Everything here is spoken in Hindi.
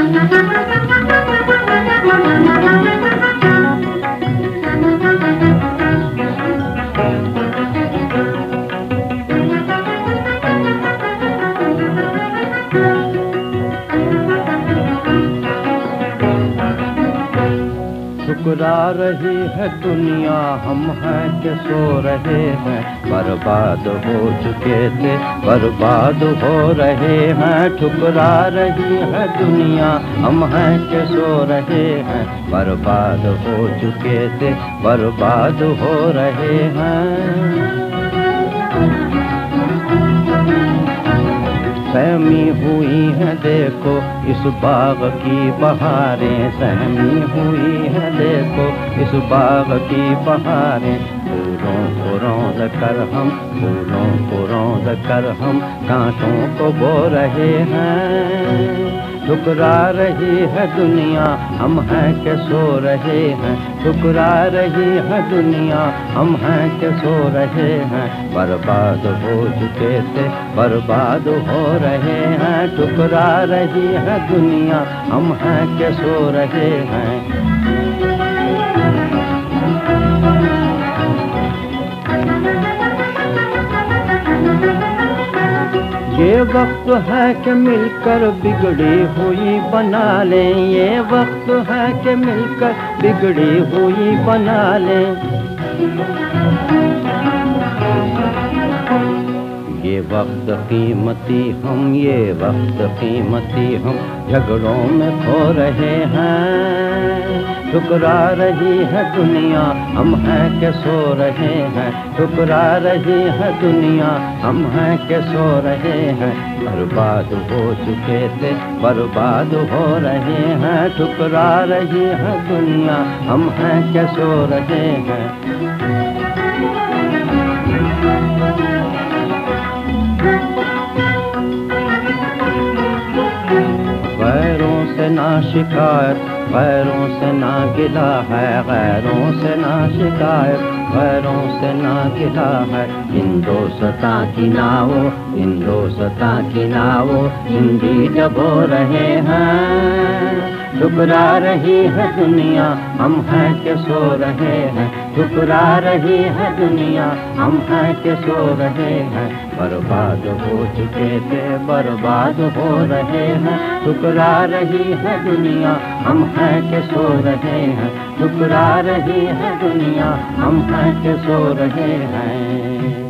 Thank you. ठुकरा रही है दुनिया, हम हैं के सो रहे हैं। बर्बाद हो चुके थे, बर्बाद हो रहे हैं। ठुकरा रही है दुनिया, हम हैं के सो रहे हैं। बर्बाद हो चुके थे, बर्बाद हो रहे हैं। सहमी हुई है, देखो, इस बाग की बहारें सहमी हुई है, देखो, इस बाग की बहारें। फूलों को रौंद कर हम, फूलों को रौंद कर हम, कांटों को बो रहे हैं। ठुकरा रही है दुनिया, हम हैं के सो रहे हैं। ठुकरा रही है दुनिया, हम हैं के सो रहे हैं। बर्बाद हो चुके थे, बर्बाद हो रहे हैं। ठुकरा रही है दुनिया, हम हैं के सो रहे हैं। वक्त है कि मिलकर बिगड़ी हुई बना लें। ये वक्त है कि मिलकर बिगड़ी हुई बना लें। वक्त कीमती हम, ये वक्त कीमती हम। झगड़ों में खो रहे हैं, ठुकरा रही है दुनिया, हम हैं के सो रहे हैं। ठुकरा रही है दुनिया, हम हैं के सो रहे हैं। बर्बाद हो चुके थे, बर्बाद हो रहे हैं। ठुकरा रही है दुनिया, हम हैं के सो रहे हैं। ना शिकायत गैरों से ना गिला है, गैरों से ना शिकायत गैरों से ना गिला है। इन दो सता की नाव नावो सता की नावो हिंदी हो रहे हैं। ठुकरा रही है दुनिया, हम हैं के सो रहे हैं। ठुकरा रही है दुनिया, हम हैं के सो रहे हैं। बर्बाद हो चुके थे, बर्बाद हो रहे हैं। ठुकरा रही है दुनिया, हम हैं के सो रहे हैं। ठुकरा रही है दुनिया, हम हैं के सो रहे हैं।